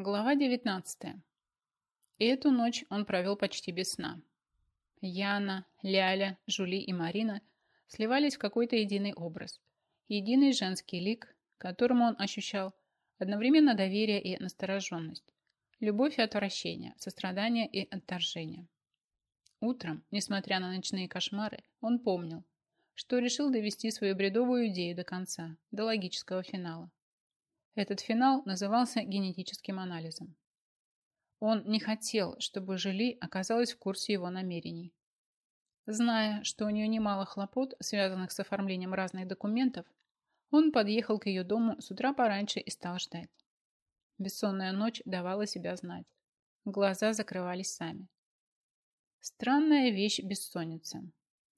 Глава 19. Эту ночь он провел почти без сна. Яна, Ляля, Жули и Марина сливались в какой-то единый образ, единый женский лик, которому он ощущал одновременно доверие и настороженность, любовь и отвращение, сострадание и отторжение. Утром, несмотря на ночные кошмары, он помнил, что решил довести свою бредовую идею до конца, до логического финала. Этот финал назывался генетическим анализом. Он не хотел, чтобы Жили оказалась в курсе его намерений. Зная, что у нее немало хлопот, связанных с оформлением разных документов, он подъехал к ее дому с утра пораньше и стал ждать. Бессонная ночь давала себя знать. Глаза закрывались сами. Странная вещь бессонница.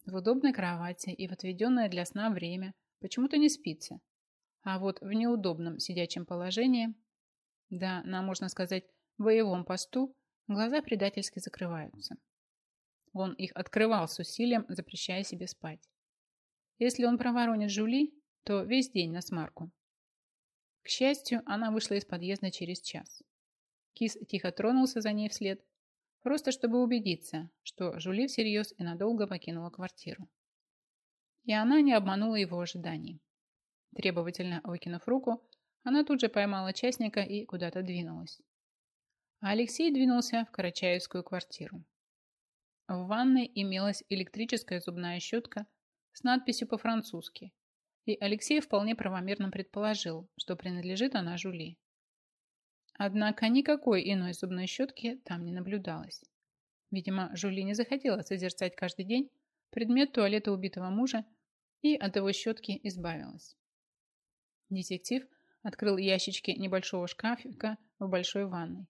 В удобной кровати и в отведенное для сна время почему-то не спится, а вот в неудобном сидячем положении, да, нам можно сказать, боевом посту, глаза предательски закрываются. Он их открывал с усилием, запрещая себе спать. Если он проворонит Жули, то весь день на смарку. К счастью, она вышла из подъезда через час. Кис тихо тронулся за ней вслед, просто чтобы убедиться, что Жули всерьез и надолго покинула квартиру. И она не обманула его ожиданий. Требовательно выкинув руку, она тут же поймала частника и куда-то двинулась. А Алексей двинулся в Карачаевскую квартиру. В ванной имелась электрическая зубная щетка с надписью по-французски, и Алексей вполне правомерно предположил, что принадлежит она Жули. Однако никакой иной зубной щетки там не наблюдалось. Видимо, Жули не захотела созерцать каждый день предмет туалета убитого мужа и от его щетки избавилась. Детектив открыл ящички небольшого шкафика в большой ванной.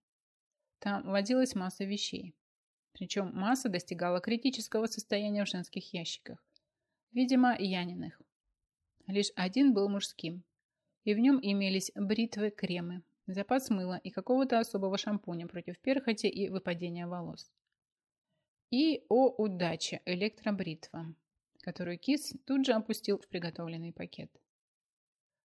Там водилась масса вещей. Причем масса достигала критического состояния в женских ящиках. Видимо, Яниных. Лишь один был мужским. И в нем имелись бритвы, кремы, запас мыла и какого-то особого шампуня против перхоти и выпадения волос. И, о удача, электробритва, которую Кис тут же опустил в приготовленный пакет.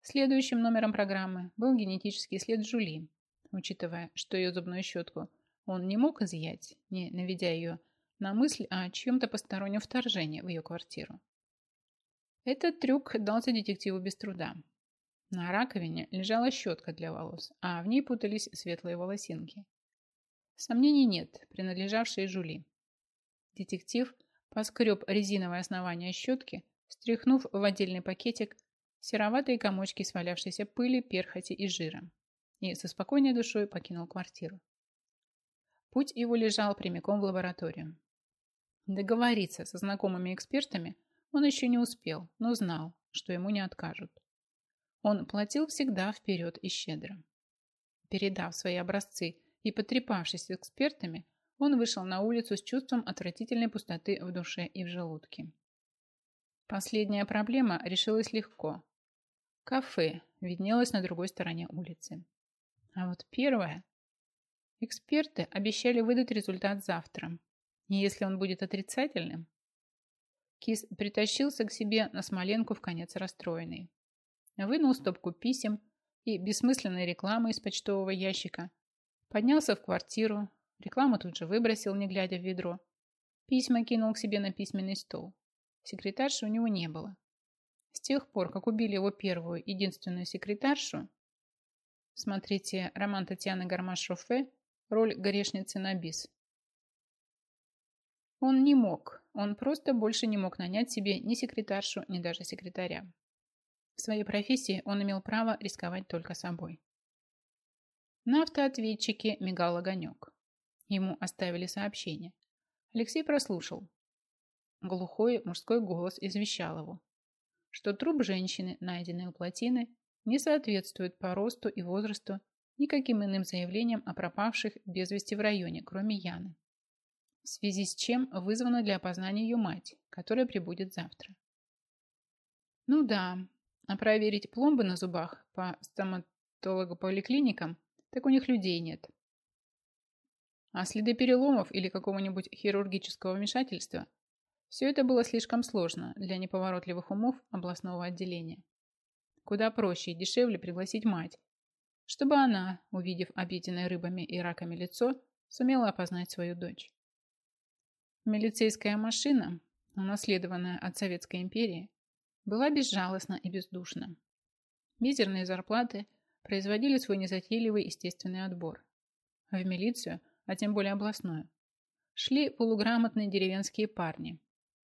Следующим номером программы был генетический след Джули, учитывая, что ее зубную щетку он не мог изъять, не наведя ее на мысль о чьем-то постороннем вторжении в ее квартиру. Этот трюк дался детективу без труда. На раковине лежала щетка для волос, а в ней путались светлые волосинки. Сомнений нет, принадлежавшие Жули. Детектив поскреб резиновое основание щетки, стряхнув в отдельный пакетик сероватые комочки свалявшейся пыли, перхоти и жира, и со спокойной душой покинул квартиру. Путь его лежал прямиком в лабораторию. Договориться со знакомыми экспертами он еще не успел, но знал, что ему не откажут. Он платил всегда вперед и щедро. Передав свои образцы и потрепавшись с экспертами, он вышел на улицу с чувством отвратительной пустоты в душе и в желудке. Последняя проблема решилась легко, Кафе виднелось на другой стороне улицы. А вот первое... Эксперты обещали выдать результат завтра. И если он будет отрицательным... Кис притащился к себе на Смоленку в конец расстроенный. Вынул стопку писем и бессмысленной рекламы из почтового ящика. Поднялся в квартиру. Рекламу тут же выбросил, не глядя в ведро. Письма кинул к себе на письменный стол. Секретарши у него не было. С тех пор, как убили его первую, единственную секретаршу, смотрите роман Татьяны Гармаш-Шофе «Роль горешницы на бис». Он не мог, он просто больше не мог нанять себе ни секретаршу, ни даже секретаря. В своей профессии он имел право рисковать только собой. На автоответчике мигал огонек. Ему оставили сообщение. Алексей прослушал. Глухой мужской голос извещал его что труп женщины, найденный у плотины, не соответствует по росту и возрасту никаким иным заявлениям о пропавших без вести в районе, кроме Яны. В связи с чем вызвана для опознания ее мать, которая прибудет завтра. Ну да, а проверить пломбы на зубах по стоматологополиклиникам, так у них людей нет. А следы переломов или какого-нибудь хирургического вмешательства все это было слишком сложно для неповоротливых умов областного отделения. Куда проще и дешевле пригласить мать, чтобы она, увидев объеденное рыбами и раками лицо, сумела опознать свою дочь. Милицейская машина, унаследованная от Советской империи, была безжалостна и бездушна. Мизерные зарплаты производили свой незатейливый естественный отбор. В милицию, а тем более областную, шли полуграмотные деревенские парни,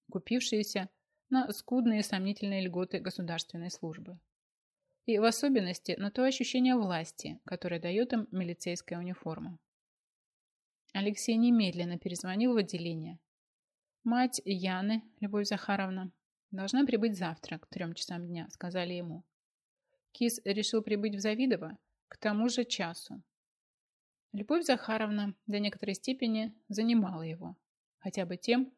купившиеся на скудные сомнительные льготы государственной службы. И в особенности на то ощущение власти, которое дает им милицейская униформа. Алексей немедленно перезвонил в отделение. Мать Яны, Любовь Захаровна, должна прибыть завтра к трем часам дня, сказали ему. Кис решил прибыть в Завидово к тому же часу. Любовь Захаровна до некоторой степени занимала его, хотя бы тем,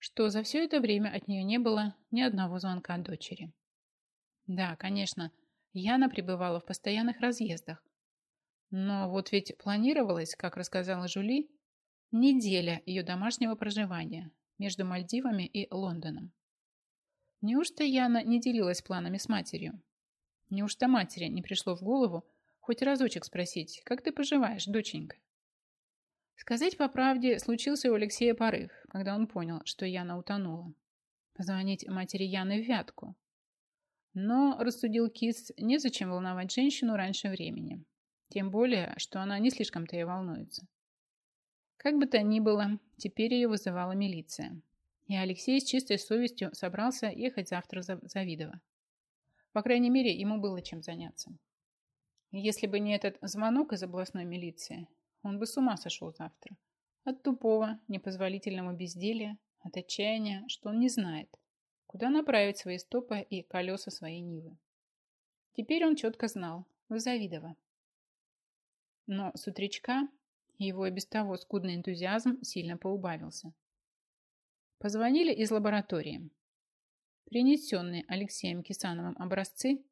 что за все это время от нее не было ни одного звонка от дочери. Да, конечно, Яна пребывала в постоянных разъездах. Но вот ведь планировалось, как рассказала Жули, неделя ее домашнего проживания между Мальдивами и Лондоном. Неужто Яна не делилась планами с матерью? Неужто матери не пришло в голову хоть разочек спросить, как ты поживаешь, доченька? Сказать по правде, случился у Алексея порыв, когда он понял, что Яна утонула. Позвонить матери Яны в Вятку. Но, рассудил Кис, незачем волновать женщину раньше времени. Тем более, что она не слишком-то и волнуется. Как бы то ни было, теперь ее вызывала милиция. И Алексей с чистой совестью собрался ехать завтра за Завидово. По крайней мере, ему было чем заняться. Если бы не этот звонок из областной милиции, он бы с ума сошел завтра. От тупого, непозволительного безделия, от отчаяния, что он не знает, куда направить свои стопы и колеса своей Нивы. Теперь он четко знал, в Завидово. Но с утречка его и без того скудный энтузиазм сильно поубавился. Позвонили из лаборатории. Принесенные Алексеем Кисановым образцы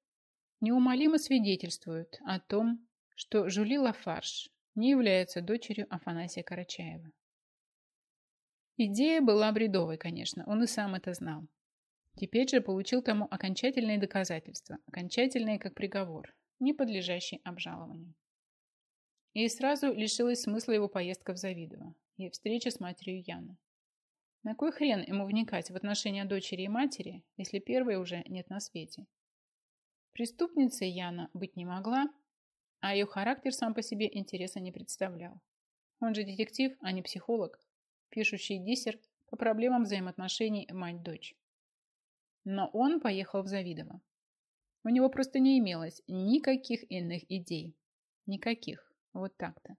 неумолимо свидетельствуют о том, что Жули Лафарш не является дочерью Афанасия Карачаева. Идея была бредовой, конечно, он и сам это знал. Теперь же получил тому окончательные доказательства, окончательные как приговор, не подлежащий обжалованию. И сразу лишилась смысла его поездка в Завидово и встреча с матерью Яны. На кой хрен ему вникать в отношения дочери и матери, если первой уже нет на свете? Преступницей Яна быть не могла, а ее характер сам по себе интереса не представлял. Он же детектив, а не психолог, пишущий диссер по проблемам взаимоотношений мать-дочь. Но он поехал в Завидово. У него просто не имелось никаких иных идей. Никаких. Вот так-то.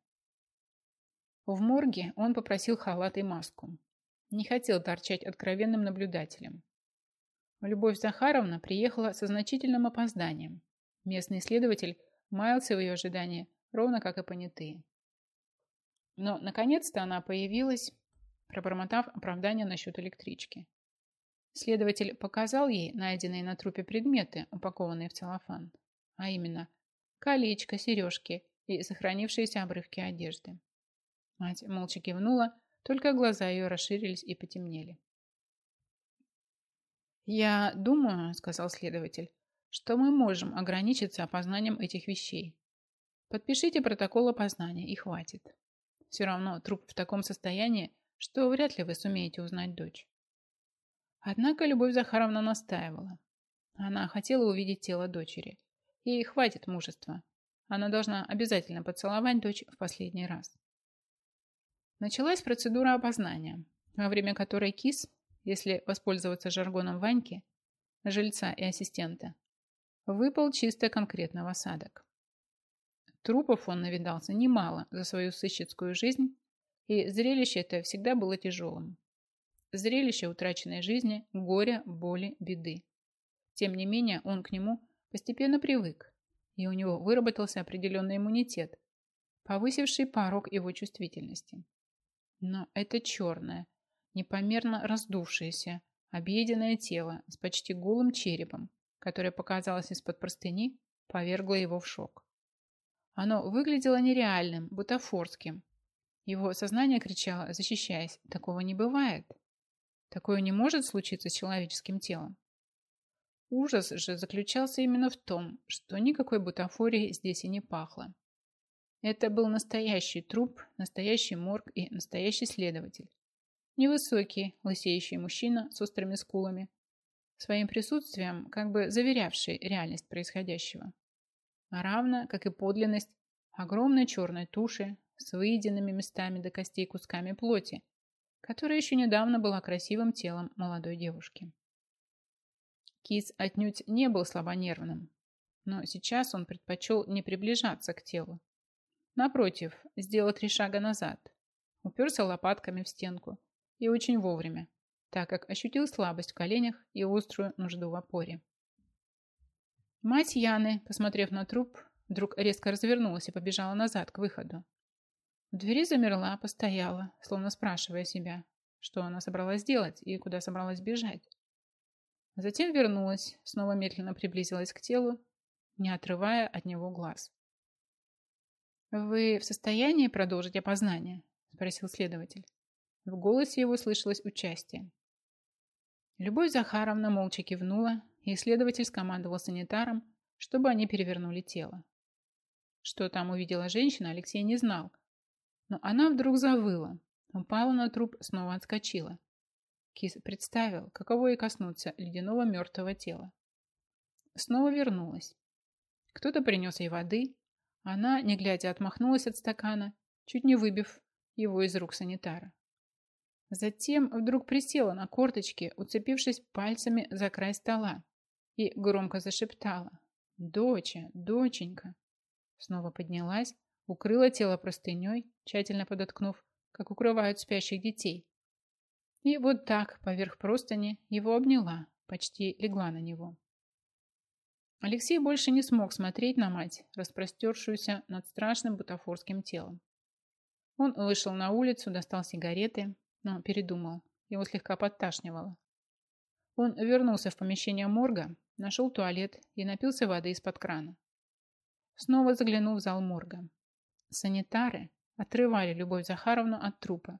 В морге он попросил халат и маску. Не хотел торчать откровенным наблюдателем. Любовь Захаровна приехала со значительным опозданием. Местный следователь маялся в ее ожидании, ровно как и понятые. Но, наконец-то, она появилась, пробормотав оправдание насчет электрички. Следователь показал ей найденные на трупе предметы, упакованные в целлофан, а именно колечко, сережки и сохранившиеся обрывки одежды. Мать молча кивнула, только глаза ее расширились и потемнели. «Я думаю», — сказал следователь, что мы можем ограничиться опознанием этих вещей. Подпишите протокол опознания и хватит. Все равно труп в таком состоянии, что вряд ли вы сумеете узнать дочь. Однако Любовь Захаровна настаивала. Она хотела увидеть тело дочери. Ей хватит мужества. Она должна обязательно поцеловать дочь в последний раз. Началась процедура опознания, во время которой кис, если воспользоваться жаргоном Ваньки, жильца и ассистента, выпал чисто конкретно в осадок. Трупов он навидался немало за свою сыщицкую жизнь, и зрелище это всегда было тяжелым. Зрелище утраченной жизни, горя, боли, беды. Тем не менее, он к нему постепенно привык, и у него выработался определенный иммунитет, повысивший порог его чувствительности. Но это черное, непомерно раздувшееся, объеденное тело с почти голым черепом, которое показалось из-под простыни, повергло его в шок. Оно выглядело нереальным, бутафорским. Его сознание кричало, защищаясь, такого не бывает. Такое не может случиться с человеческим телом. Ужас же заключался именно в том, что никакой бутафории здесь и не пахло. Это был настоящий труп, настоящий морг и настоящий следователь. Невысокий, лысеющий мужчина с острыми скулами, своим присутствием как бы заверявший реальность происходящего. А равно, как и подлинность, огромной черной туши с выеденными местами до костей кусками плоти, которая еще недавно была красивым телом молодой девушки. Кис отнюдь не был слабонервным, но сейчас он предпочел не приближаться к телу. Напротив, сделал три шага назад, уперся лопатками в стенку и очень вовремя, так как ощутил слабость в коленях и острую нужду в опоре. Мать Яны, посмотрев на труп, вдруг резко развернулась и побежала назад, к выходу. В двери замерла, постояла, словно спрашивая себя, что она собралась делать и куда собралась бежать. Затем вернулась, снова медленно приблизилась к телу, не отрывая от него глаз. «Вы в состоянии продолжить опознание?» – спросил следователь. В голосе его слышалось участие. Любовь Захаровна молча кивнула, и следователь скомандовал санитарам, чтобы они перевернули тело. Что там увидела женщина, Алексей не знал. Но она вдруг завыла, упала на труп, снова отскочила. Кис представил, каково ей коснуться ледяного мертвого тела. Снова вернулась. Кто-то принес ей воды. Она, не глядя, отмахнулась от стакана, чуть не выбив его из рук санитара. Затем вдруг присела на корточки, уцепившись пальцами за край стола, и громко зашептала. «Доча, доченька!» Снова поднялась, укрыла тело простыней, тщательно подоткнув, как укрывают спящих детей, и вот так, поверх простыни, его обняла, почти легла на него. Алексей больше не смог смотреть на мать, распростершуюся над страшным бутафорским телом. Он вышел на улицу, достал сигареты, но передумал. Его слегка подташнивало. Он вернулся в помещение морга, нашел туалет и напился воды из-под крана. Снова заглянул в зал морга. Санитары отрывали Любовь Захаровну от трупа.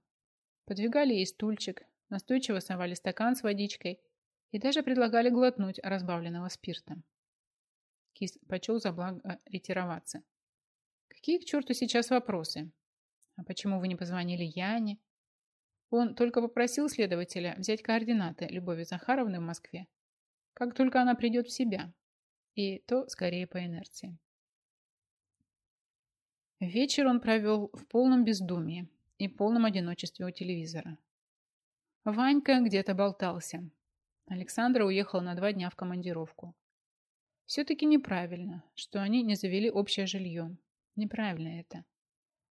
Подвигали ей стульчик, настойчиво совали стакан с водичкой и даже предлагали глотнуть разбавленного спирта. Кис почел за благо ретироваться. Какие к черту сейчас вопросы? А почему вы не позвонили Яне? Он только попросил следователя взять координаты Любови Захаровны в Москве. Как только она придет в себя. И то скорее по инерции. Вечер он провел в полном бездумии и полном одиночестве у телевизора. Ванька где-то болтался. Александра уехала на два дня в командировку. Все-таки неправильно, что они не завели общее жилье. Неправильно это.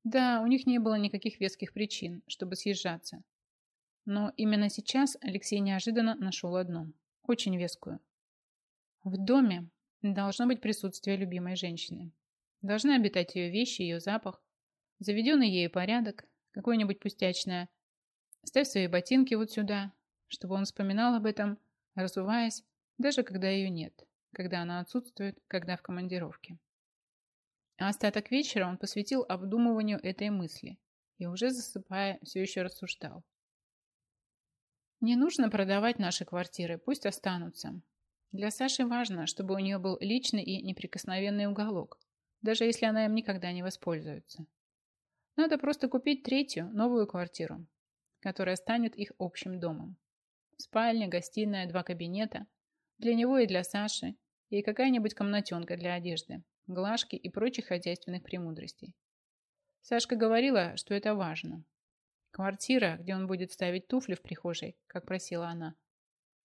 Да, у них не было никаких веских причин, чтобы съезжаться. Но именно сейчас Алексей неожиданно нашел одну, очень вескую. В доме должно быть присутствие любимой женщины. Должны обитать ее вещи, ее запах, заведенный ею порядок, какое-нибудь пустячное Ставь свои ботинки вот сюда, чтобы он вспоминал об этом, разуваясь, даже когда ее нет, когда она отсутствует, когда в командировке. А остаток вечера он посвятил обдумыванию этой мысли и уже засыпая, все еще рассуждал. Не нужно продавать наши квартиры, пусть останутся. Для Саши важно, чтобы у нее был личный и неприкосновенный уголок, даже если она им никогда не воспользуется. Надо просто купить третью, новую квартиру, которая станет их общим домом. Спальня, гостиная, два кабинета. Для него и для Саши. И какая-нибудь комнатенка для одежды, глажки и прочих хозяйственных премудростей. Сашка говорила, что это важно. Квартира, где он будет ставить туфли в прихожей, как просила она.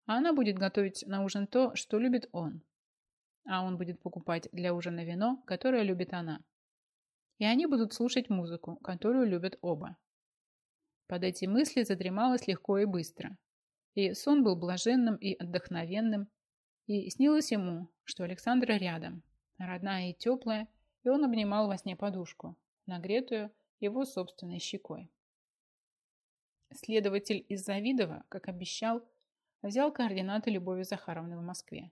А она будет готовить на ужин то, что любит он. А он будет покупать для ужина вино, которое любит она. И они будут слушать музыку, которую любят оба. Под эти мысли задремалось легко и быстро. И сон был блаженным и отдохновенным, и снилось ему, что Александра рядом, родная и теплая, и он обнимал во сне подушку, нагретую его собственной щекой. Следователь из Завидова, как обещал, взял координаты Любови Захаровны в Москве.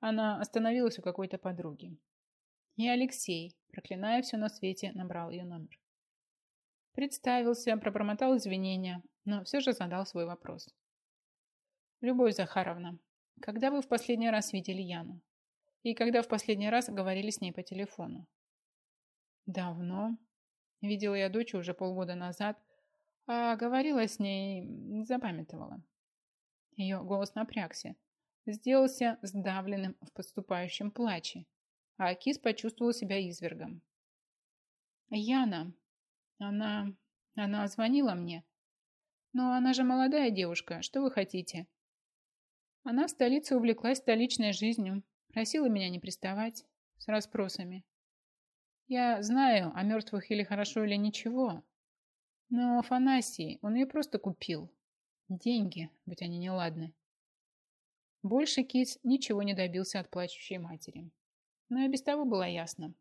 Она остановилась у какой-то подруги. И Алексей, проклиная все на свете, набрал ее номер. Представился, пробормотал извинения, но все же задал свой вопрос. «Любовь Захаровна, когда вы в последний раз видели Яну? И когда в последний раз говорили с ней по телефону? Давно. Видела я дочь уже полгода назад, а говорила с ней, запамятовала. Ее голос напрягся, сделался сдавленным в подступающем плаче, а Кис почувствовал себя извергом. Яна, она... она звонила мне. Но она же молодая девушка, что вы хотите? Она в столице увлеклась столичной жизнью, просила меня не приставать с расспросами. Я знаю, о мертвых или хорошо, или ничего. Но Афанасий, он ее просто купил. Деньги, будь они неладны. Больше Кис ничего не добился от плачущей матери. Но и без того было ясно.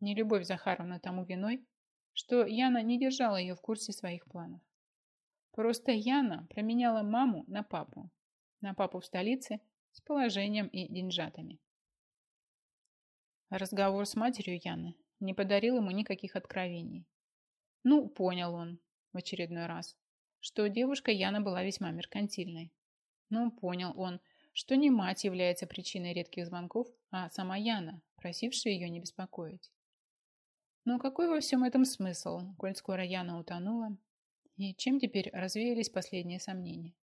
Не любовь Захаровна тому виной, что Яна не держала ее в курсе своих планов. Просто Яна променяла маму на папу. На папу в столице с положением и деньжатами. Разговор с матерью Яны не подарил ему никаких откровений. Ну, понял он в очередной раз, что девушка Яна была весьма меркантильной. Ну, понял он, что не мать является причиной редких звонков, а сама Яна, просившая ее не беспокоить. Но какой во всем этом смысл, коль скоро Яна утонула? И чем теперь развеялись последние сомнения?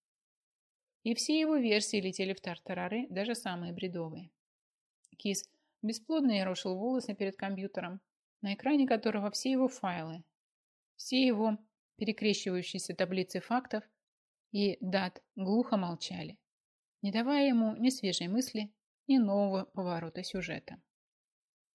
И все его версии летели в тартарары, даже самые бредовые. Кис бесплодно ерошил волосы перед компьютером, на экране которого все его файлы, все его перекрещивающиеся таблицы фактов и дат глухо молчали, не давая ему ни свежей мысли, ни нового поворота сюжета.